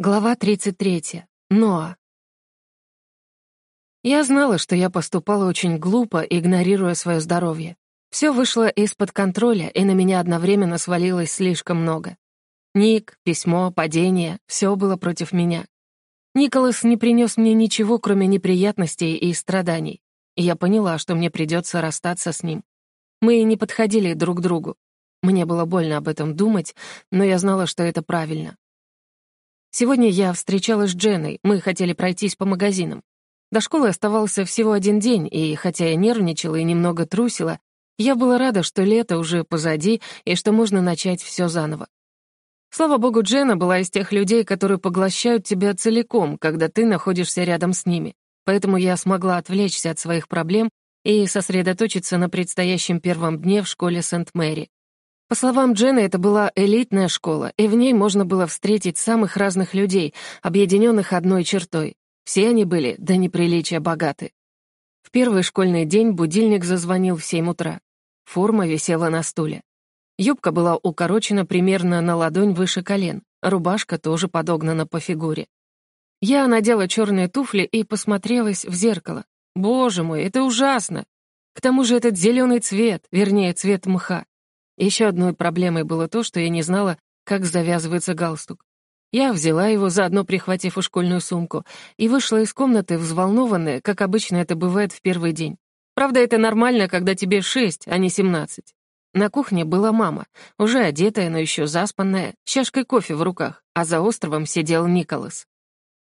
Глава 33. Ноа. Я знала, что я поступала очень глупо, игнорируя свое здоровье. Все вышло из-под контроля, и на меня одновременно свалилось слишком много. Ник, письмо, падение — все было против меня. Николас не принес мне ничего, кроме неприятностей и страданий. И я поняла, что мне придется расстаться с ним. Мы не подходили друг к другу. Мне было больно об этом думать, но я знала, что это правильно. Сегодня я встречалась с Дженой, мы хотели пройтись по магазинам. До школы оставался всего один день, и хотя я нервничала и немного трусила, я была рада, что лето уже позади и что можно начать все заново. Слава богу, Джена была из тех людей, которые поглощают тебя целиком, когда ты находишься рядом с ними. Поэтому я смогла отвлечься от своих проблем и сосредоточиться на предстоящем первом дне в школе Сент-Мэри. По словам Джены, это была элитная школа, и в ней можно было встретить самых разных людей, объединенных одной чертой. Все они были до неприличия богаты. В первый школьный день будильник зазвонил в 7 утра. Форма висела на стуле. Юбка была укорочена примерно на ладонь выше колен, рубашка тоже подогнана по фигуре. Я надела черные туфли и посмотрелась в зеркало. Боже мой, это ужасно! К тому же этот зеленый цвет, вернее, цвет мха. Еще одной проблемой было то, что я не знала, как завязывается галстук. Я взяла его, заодно прихватив у школьную сумку, и вышла из комнаты взволнованная, как обычно это бывает в первый день. Правда, это нормально, когда тебе шесть, а не семнадцать. На кухне была мама, уже одетая, но еще заспанная, с чашкой кофе в руках, а за островом сидел Николас.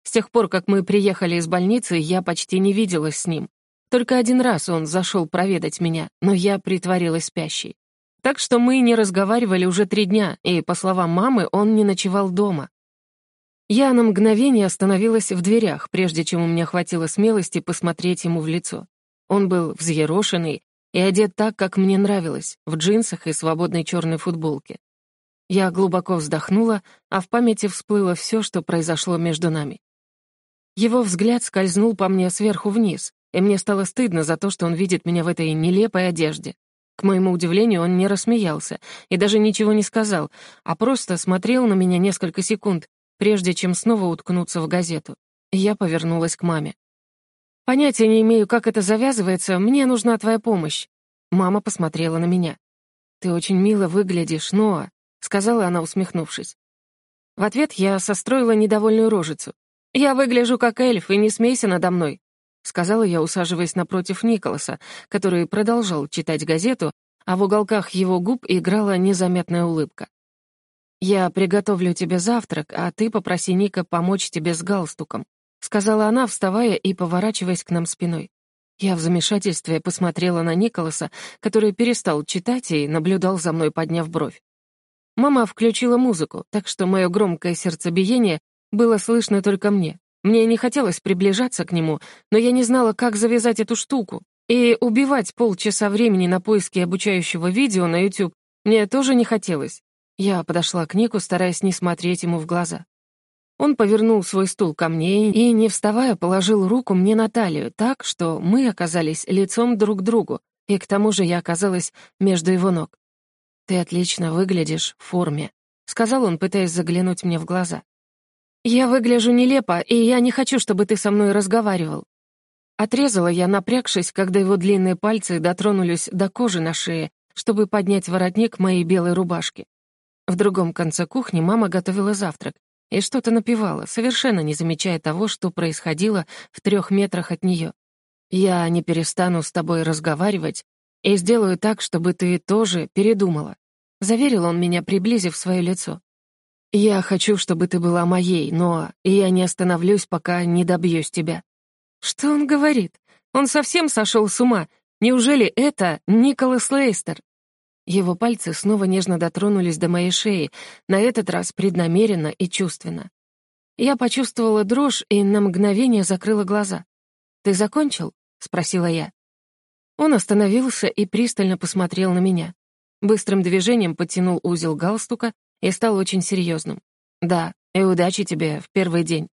С тех пор, как мы приехали из больницы, я почти не виделась с ним. Только один раз он зашел проведать меня, но я притворилась спящей. Так что мы не разговаривали уже три дня, и, по словам мамы, он не ночевал дома. Я на мгновение остановилась в дверях, прежде чем у меня хватило смелости посмотреть ему в лицо. Он был взъерошенный и одет так, как мне нравилось, в джинсах и свободной черной футболке. Я глубоко вздохнула, а в памяти всплыло все, что произошло между нами. Его взгляд скользнул по мне сверху вниз, и мне стало стыдно за то, что он видит меня в этой нелепой одежде. К моему удивлению, он не рассмеялся и даже ничего не сказал, а просто смотрел на меня несколько секунд, прежде чем снова уткнуться в газету. Я повернулась к маме. «Понятия не имею, как это завязывается, мне нужна твоя помощь». Мама посмотрела на меня. «Ты очень мило выглядишь, Ноа», — сказала она, усмехнувшись. В ответ я состроила недовольную рожицу. «Я выгляжу как эльф, и не смейся надо мной. — сказала я, усаживаясь напротив Николаса, который продолжал читать газету, а в уголках его губ играла незаметная улыбка. «Я приготовлю тебе завтрак, а ты попроси Ника помочь тебе с галстуком», — сказала она, вставая и поворачиваясь к нам спиной. Я в замешательстве посмотрела на Николаса, который перестал читать и наблюдал за мной, подняв бровь. Мама включила музыку, так что мое громкое сердцебиение было слышно только мне. Мне не хотелось приближаться к нему, но я не знала, как завязать эту штуку. И убивать полчаса времени на поиски обучающего видео на YouTube мне тоже не хотелось. Я подошла к Нику, стараясь не смотреть ему в глаза. Он повернул свой стул ко мне и, не вставая, положил руку мне на талию так, что мы оказались лицом друг к другу, и к тому же я оказалась между его ног. «Ты отлично выглядишь в форме», — сказал он, пытаясь заглянуть мне в глаза. «Я выгляжу нелепо, и я не хочу, чтобы ты со мной разговаривал». Отрезала я, напрягшись, когда его длинные пальцы дотронулись до кожи на шее, чтобы поднять воротник моей белой рубашки. В другом конце кухни мама готовила завтрак и что-то напевала, совершенно не замечая того, что происходило в трех метрах от нее. «Я не перестану с тобой разговаривать и сделаю так, чтобы ты тоже передумала», — заверил он меня, приблизив свое лицо. «Я хочу, чтобы ты была моей, но я не остановлюсь, пока не добьюсь тебя». Что он говорит? Он совсем сошел с ума. Неужели это Николас Лейстер? Его пальцы снова нежно дотронулись до моей шеи, на этот раз преднамеренно и чувственно. Я почувствовала дрожь и на мгновение закрыла глаза. «Ты закончил?» — спросила я. Он остановился и пристально посмотрел на меня. Быстрым движением подтянул узел галстука и стал очень серьезным. «Да, и удачи тебе в первый день».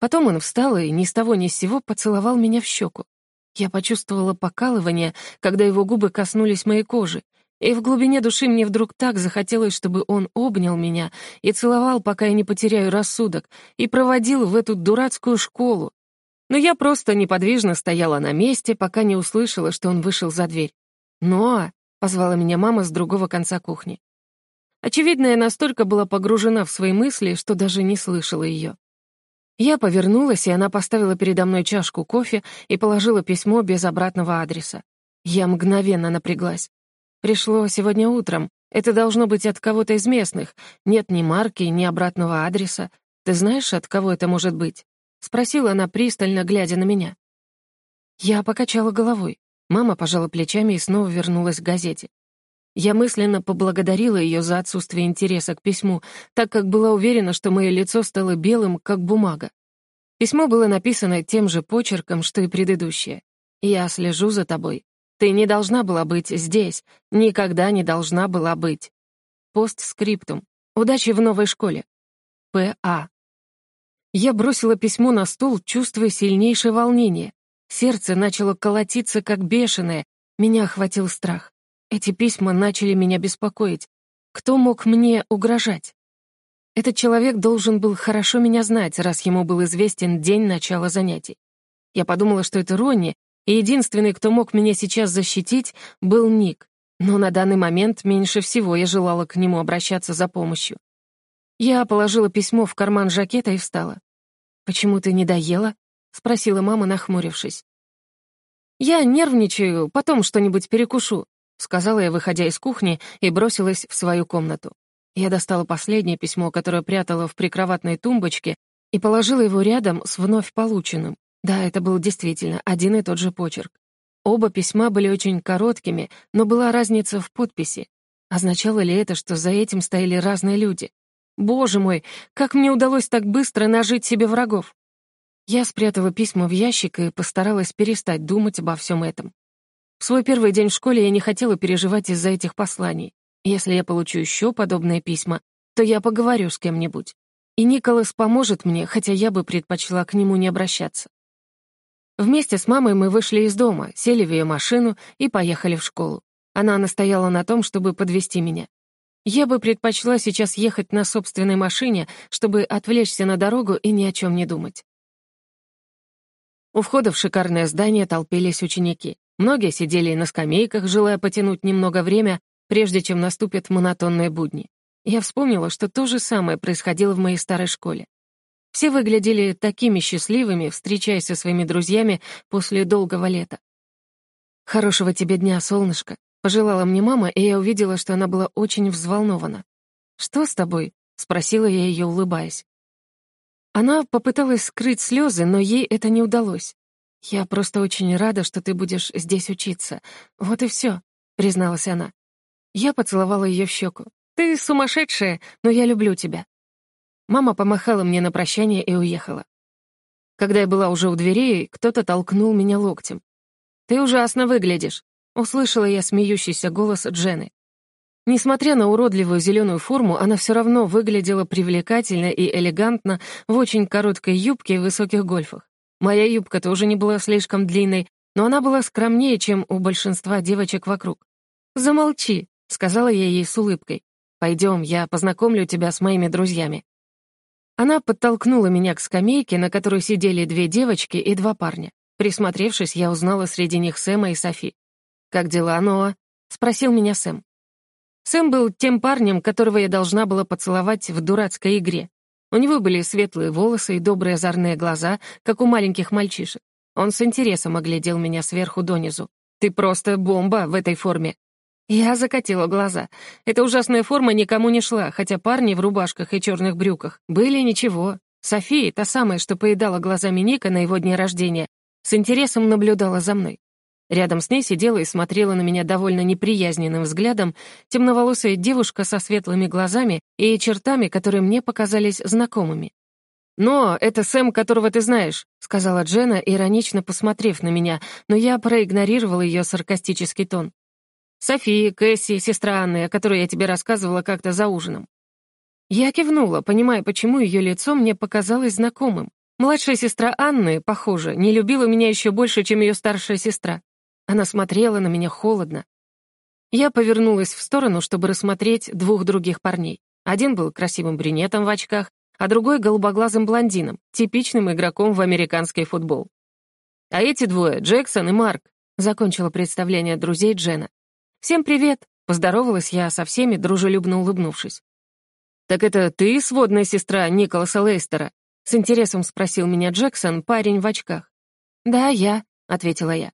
Потом он встал и ни с того ни с сего поцеловал меня в щеку. Я почувствовала покалывание, когда его губы коснулись моей кожи, И в глубине души мне вдруг так захотелось, чтобы он обнял меня и целовал, пока я не потеряю рассудок, и проводил в эту дурацкую школу. Но я просто неподвижно стояла на месте, пока не услышала, что он вышел за дверь. «Ноа!» — позвала меня мама с другого конца кухни. Очевидно, я настолько была погружена в свои мысли, что даже не слышала ее. Я повернулась, и она поставила передо мной чашку кофе и положила письмо без обратного адреса. Я мгновенно напряглась. Пришло сегодня утром. Это должно быть от кого-то из местных. Нет ни марки, ни обратного адреса. Ты знаешь, от кого это может быть?» — спросила она, пристально глядя на меня. Я покачала головой. Мама пожала плечами и снова вернулась к газете. Я мысленно поблагодарила ее за отсутствие интереса к письму, так как была уверена, что мое лицо стало белым, как бумага. Письмо было написано тем же почерком, что и предыдущее. «Я слежу за тобой. Ты не должна была быть здесь, никогда не должна была быть. Постскриптум. Удачи в новой школе. П.А. Я бросила письмо на стол, чувствуя сильнейшее волнение. Сердце начало колотиться, как бешеное. Меня охватил страх. Эти письма начали меня беспокоить. Кто мог мне угрожать? Этот человек должен был хорошо меня знать, раз ему был известен день начала занятий. Я подумала, что это Ронни, и единственный, кто мог меня сейчас защитить, был Ник. Но на данный момент меньше всего я желала к нему обращаться за помощью. Я положила письмо в карман жакета и встала. «Почему ты не доела?» — спросила мама, нахмурившись. «Я нервничаю, потом что-нибудь перекушу», — сказала я, выходя из кухни, и бросилась в свою комнату. Я достала последнее письмо, которое прятала в прикроватной тумбочке, и положила его рядом с вновь полученным. Да, это был действительно один и тот же почерк. Оба письма были очень короткими, но была разница в подписи. Означало ли это, что за этим стояли разные люди? Боже мой, как мне удалось так быстро нажить себе врагов! Я спрятала письма в ящик и постаралась перестать думать обо всем этом. В свой первый день в школе я не хотела переживать из-за этих посланий. Если я получу еще подобные письма, то я поговорю с кем-нибудь. И Николас поможет мне, хотя я бы предпочла к нему не обращаться. Вместе с мамой мы вышли из дома, сели в ее машину и поехали в школу. Она настояла на том, чтобы подвести меня. Я бы предпочла сейчас ехать на собственной машине, чтобы отвлечься на дорогу и ни о чем не думать. У входа в шикарное здание толпились ученики. Многие сидели на скамейках, желая потянуть немного время, прежде чем наступят монотонные будни. Я вспомнила, что то же самое происходило в моей старой школе. Все выглядели такими счастливыми, встречаясь со своими друзьями после долгого лета. «Хорошего тебе дня, солнышко», — пожелала мне мама, и я увидела, что она была очень взволнована. «Что с тобой?» — спросила я ее, улыбаясь. Она попыталась скрыть слезы, но ей это не удалось. «Я просто очень рада, что ты будешь здесь учиться. Вот и все», — призналась она. Я поцеловала ее в щеку. «Ты сумасшедшая, но я люблю тебя». Мама помахала мне на прощание и уехала. Когда я была уже у дверей, кто-то толкнул меня локтем. «Ты ужасно выглядишь», — услышала я смеющийся голос Джены. Несмотря на уродливую зеленую форму, она все равно выглядела привлекательно и элегантно в очень короткой юбке и высоких гольфах. Моя юбка тоже не была слишком длинной, но она была скромнее, чем у большинства девочек вокруг. «Замолчи», — сказала я ей с улыбкой. «Пойдем, я познакомлю тебя с моими друзьями». Она подтолкнула меня к скамейке, на которой сидели две девочки и два парня. Присмотревшись, я узнала среди них Сэма и Софи. «Как дела, Ноа?» — спросил меня Сэм. Сэм был тем парнем, которого я должна была поцеловать в дурацкой игре. У него были светлые волосы и добрые озорные глаза, как у маленьких мальчишек. Он с интересом оглядел меня сверху донизу. «Ты просто бомба в этой форме», я закатила глаза. Эта ужасная форма никому не шла, хотя парни в рубашках и черных брюках были ничего. София, та самая, что поедала глазами Ника на его дне рождения, с интересом наблюдала за мной. Рядом с ней сидела и смотрела на меня довольно неприязненным взглядом темноволосая девушка со светлыми глазами и чертами, которые мне показались знакомыми. «Но это Сэм, которого ты знаешь», — сказала Джена, иронично посмотрев на меня, но я проигнорировала ее саркастический тон. София, Кэсси, сестра Анны, о которой я тебе рассказывала как-то за ужином. Я кивнула, понимая, почему ее лицо мне показалось знакомым. Младшая сестра Анны, похоже, не любила меня еще больше, чем ее старшая сестра. Она смотрела на меня холодно. Я повернулась в сторону, чтобы рассмотреть двух других парней. Один был красивым брюнетом в очках, а другой — голубоглазым блондином, типичным игроком в американский футбол. А эти двое — Джексон и Марк, — закончила представление друзей Джена. «Всем привет!» — поздоровалась я со всеми, дружелюбно улыбнувшись. «Так это ты, сводная сестра Николаса Лейстера?» — с интересом спросил меня Джексон, парень в очках. «Да, я», — ответила я.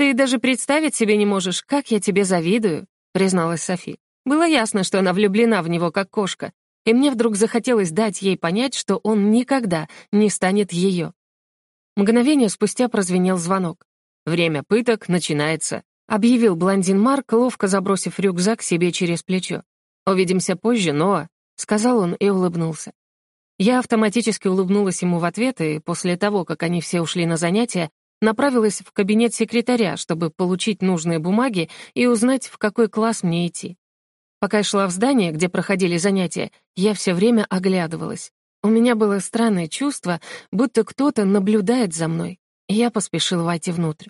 «Ты даже представить себе не можешь, как я тебе завидую», — призналась Софи. Было ясно, что она влюблена в него, как кошка, и мне вдруг захотелось дать ей понять, что он никогда не станет ее. Мгновение спустя прозвенел звонок. «Время пыток начинается», — объявил блондин Марк, ловко забросив рюкзак себе через плечо. «Увидимся позже, Ноа», — сказал он и улыбнулся. Я автоматически улыбнулась ему в ответ, и после того, как они все ушли на занятия, направилась в кабинет секретаря, чтобы получить нужные бумаги и узнать, в какой класс мне идти. Пока я шла в здание, где проходили занятия, я все время оглядывалась. У меня было странное чувство, будто кто-то наблюдает за мной, я поспешила войти внутрь.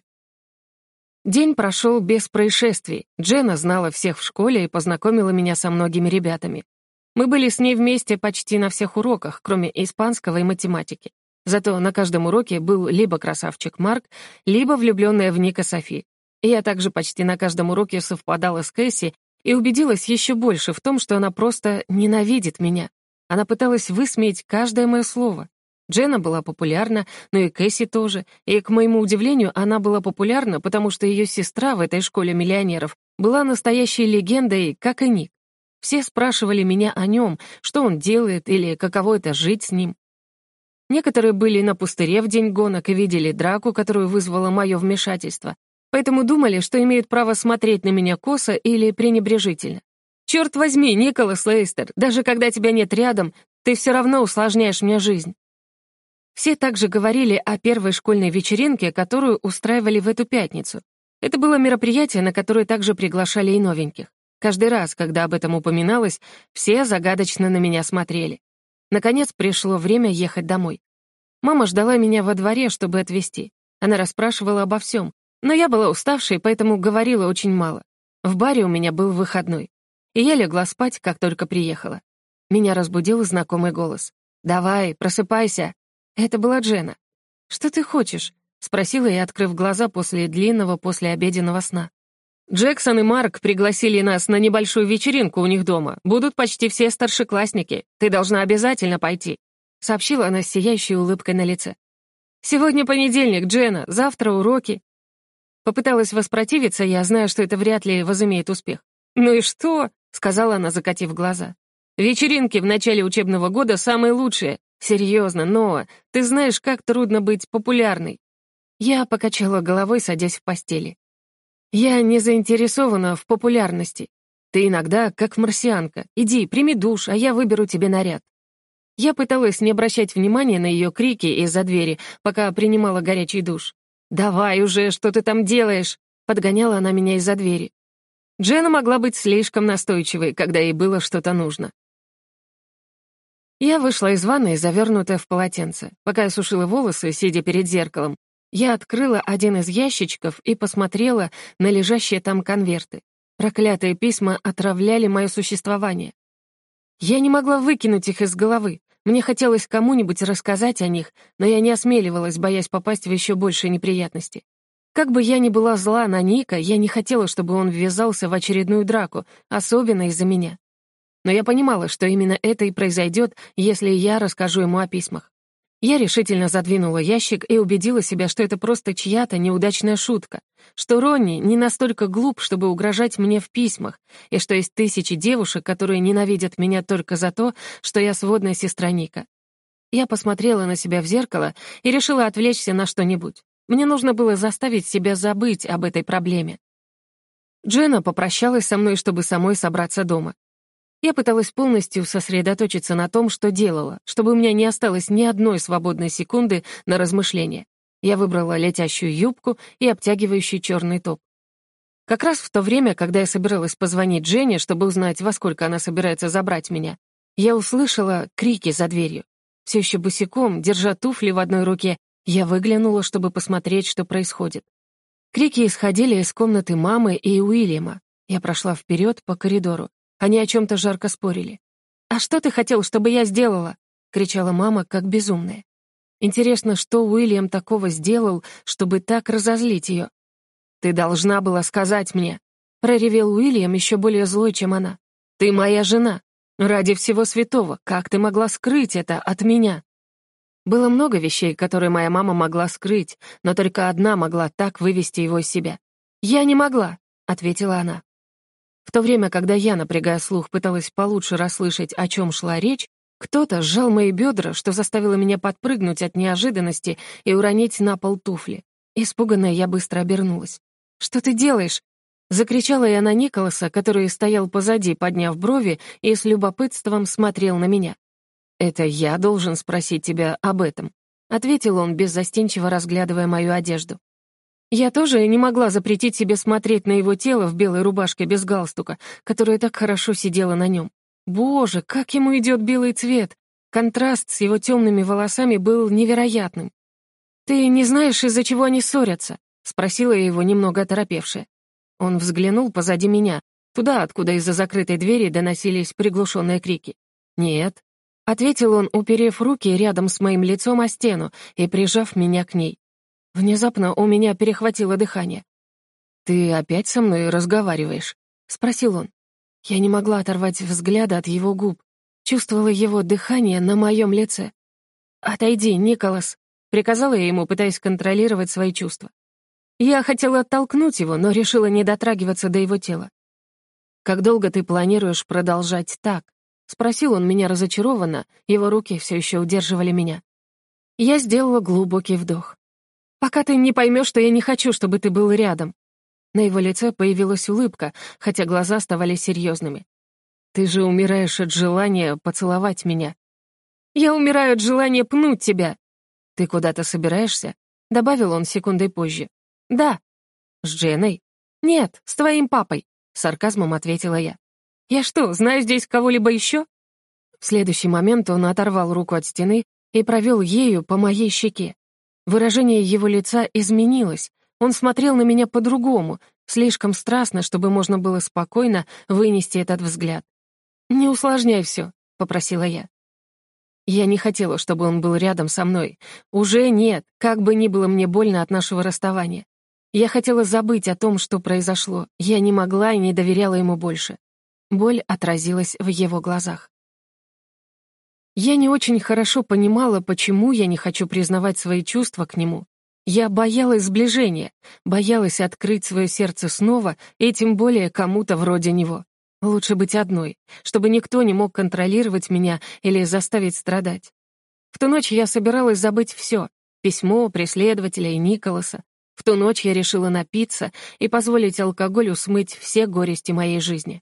День прошел без происшествий. Джена знала всех в школе и познакомила меня со многими ребятами. Мы были с ней вместе почти на всех уроках, кроме испанского и математики. Зато на каждом уроке был либо красавчик Марк, либо влюбленная в Ника Софи. Я также почти на каждом уроке совпадала с Кэсси и убедилась еще больше в том, что она просто ненавидит меня. Она пыталась высмеять каждое мое слово. Джена была популярна, но и Кэсси тоже, и, к моему удивлению, она была популярна, потому что ее сестра в этой школе миллионеров была настоящей легендой, как и Ник. Все спрашивали меня о нем, что он делает или каково это жить с ним. Некоторые были на пустыре в день гонок и видели драку, которую вызвало мое вмешательство, поэтому думали, что имеют право смотреть на меня косо или пренебрежительно. Черт возьми, Николас Лейстер, даже когда тебя нет рядом, ты все равно усложняешь мне жизнь. Все также говорили о первой школьной вечеринке, которую устраивали в эту пятницу. Это было мероприятие, на которое также приглашали и новеньких. Каждый раз, когда об этом упоминалось, все загадочно на меня смотрели. Наконец пришло время ехать домой. Мама ждала меня во дворе, чтобы отвезти. Она расспрашивала обо всем, но я была уставшей, поэтому говорила очень мало. В баре у меня был выходной. И я легла спать, как только приехала. Меня разбудил знакомый голос. «Давай, просыпайся!» Это была Джена. «Что ты хочешь?» — спросила я, открыв глаза после длинного послеобеденного сна. «Джексон и Марк пригласили нас на небольшую вечеринку у них дома. Будут почти все старшеклассники. Ты должна обязательно пойти», — сообщила она с сияющей улыбкой на лице. «Сегодня понедельник, Джена, завтра уроки». Попыталась воспротивиться, я знаю, что это вряд ли возымеет успех. «Ну и что?» — сказала она, закатив глаза. «Вечеринки в начале учебного года самые лучшие. Серьезно, Ноа, ты знаешь, как трудно быть популярной». Я покачала головой, садясь в постели. «Я не заинтересована в популярности. Ты иногда как марсианка. Иди, прими душ, а я выберу тебе наряд». Я пыталась не обращать внимания на ее крики из-за двери, пока принимала горячий душ. «Давай уже, что ты там делаешь?» — подгоняла она меня из-за двери. Джена могла быть слишком настойчивой, когда ей было что-то нужно. Я вышла из ванной, завернутая в полотенце. Пока я сушила волосы, сидя перед зеркалом, я открыла один из ящичков и посмотрела на лежащие там конверты. Проклятые письма отравляли мое существование. Я не могла выкинуть их из головы. Мне хотелось кому-нибудь рассказать о них, но я не осмеливалась, боясь попасть в еще большие неприятности. Как бы я ни была зла на Ника, я не хотела, чтобы он ввязался в очередную драку, особенно из-за меня. Но я понимала, что именно это и произойдет, если я расскажу ему о письмах. Я решительно задвинула ящик и убедила себя, что это просто чья-то неудачная шутка, что Ронни не настолько глуп, чтобы угрожать мне в письмах, и что есть тысячи девушек, которые ненавидят меня только за то, что я сводная сестра Ника. Я посмотрела на себя в зеркало и решила отвлечься на что-нибудь. Мне нужно было заставить себя забыть об этой проблеме. Джена попрощалась со мной, чтобы самой собраться дома. Я пыталась полностью сосредоточиться на том, что делала, чтобы у меня не осталось ни одной свободной секунды на размышление. Я выбрала летящую юбку и обтягивающий черный топ. Как раз в то время, когда я собиралась позвонить Дженне, чтобы узнать, во сколько она собирается забрать меня, я услышала крики за дверью. Все еще босиком, держа туфли в одной руке я выглянула, чтобы посмотреть, что происходит. Крики исходили из комнаты мамы и Уильяма. Я прошла вперед по коридору. Они о чем-то жарко спорили. «А что ты хотел, чтобы я сделала?» — кричала мама, как безумная. Интересно, что Уильям такого сделал, чтобы так разозлить ее? «Ты должна была сказать мне», — проревел Уильям еще более злой, чем она. «Ты моя жена. Ради всего святого, как ты могла скрыть это от меня?» Было много вещей, которые моя мама могла скрыть, но только одна могла так вывести его из себя. «Я не могла», — ответила она. В то время, когда я, напрягая слух, пыталась получше расслышать, о чем шла речь, кто-то сжал мои бедра, что заставило меня подпрыгнуть от неожиданности и уронить на пол туфли. Испуганная, я быстро обернулась. «Что ты делаешь?» Закричала я на Николаса, который стоял позади, подняв брови и с любопытством смотрел на меня. «Это я должен спросить тебя об этом», — ответил он, беззастенчиво разглядывая мою одежду. Я тоже не могла запретить себе смотреть на его тело в белой рубашке без галстука, которая так хорошо сидела на нем. Боже, как ему идет белый цвет! Контраст с его темными волосами был невероятным. «Ты не знаешь, из-за чего они ссорятся?» — спросила я его, немного оторопевшая. Он взглянул позади меня, туда, откуда из-за закрытой двери доносились приглушенные крики. «Нет», — ответил он, уперев руки рядом с моим лицом о стену и прижав меня к ней. Внезапно у меня перехватило дыхание. «Ты опять со мной разговариваешь?» — спросил он. Я не могла оторвать взгляда от его губ, чувствовала его дыхание на моем лице. «Отойди, Николас», — приказала я ему, пытаясь контролировать свои чувства. Я хотела оттолкнуть его, но решила не дотрагиваться до его тела. «Как долго ты планируешь продолжать так?» — спросил он меня разочарованно, его руки все еще удерживали меня. Я сделала глубокий вдох. «Пока ты не поймешь, что я не хочу, чтобы ты был рядом», на его лице появилась улыбка, хотя глаза оставались серьезными. «Ты же умираешь от желания поцеловать меня». «Я умираю от желания пнуть тебя». «Ты куда-то собираешься?» — добавил он секундой позже. «Да». «С Дженой?» «Нет, с твоим папой», — сарказмом ответила я. «Я что, знаю здесь кого-либо еще?» В следующий момент он оторвал руку от стены и провел ею по моей щеке. Выражение его лица изменилось, он смотрел на меня по-другому, слишком страстно, чтобы можно было спокойно вынести этот взгляд. «Не усложняй все», — попросила я. Я не хотела, чтобы он был рядом со мной. Уже нет, как бы ни было мне больно от нашего расставания. Я хотела забыть о том, что произошло. Я не могла и не доверяла ему больше. Боль отразилась в его глазах. Я не очень хорошо понимала, почему я не хочу признавать свои чувства к нему, я боялась сближения, боялась открыть свое сердце снова, и тем более кому-то вроде него. Лучше быть одной, чтобы никто не мог контролировать меня или заставить страдать. В ту ночь я собиралась забыть все — письмо, преследователя и Николаса. В ту ночь я решила напиться и позволить алкоголю смыть все горести моей жизни.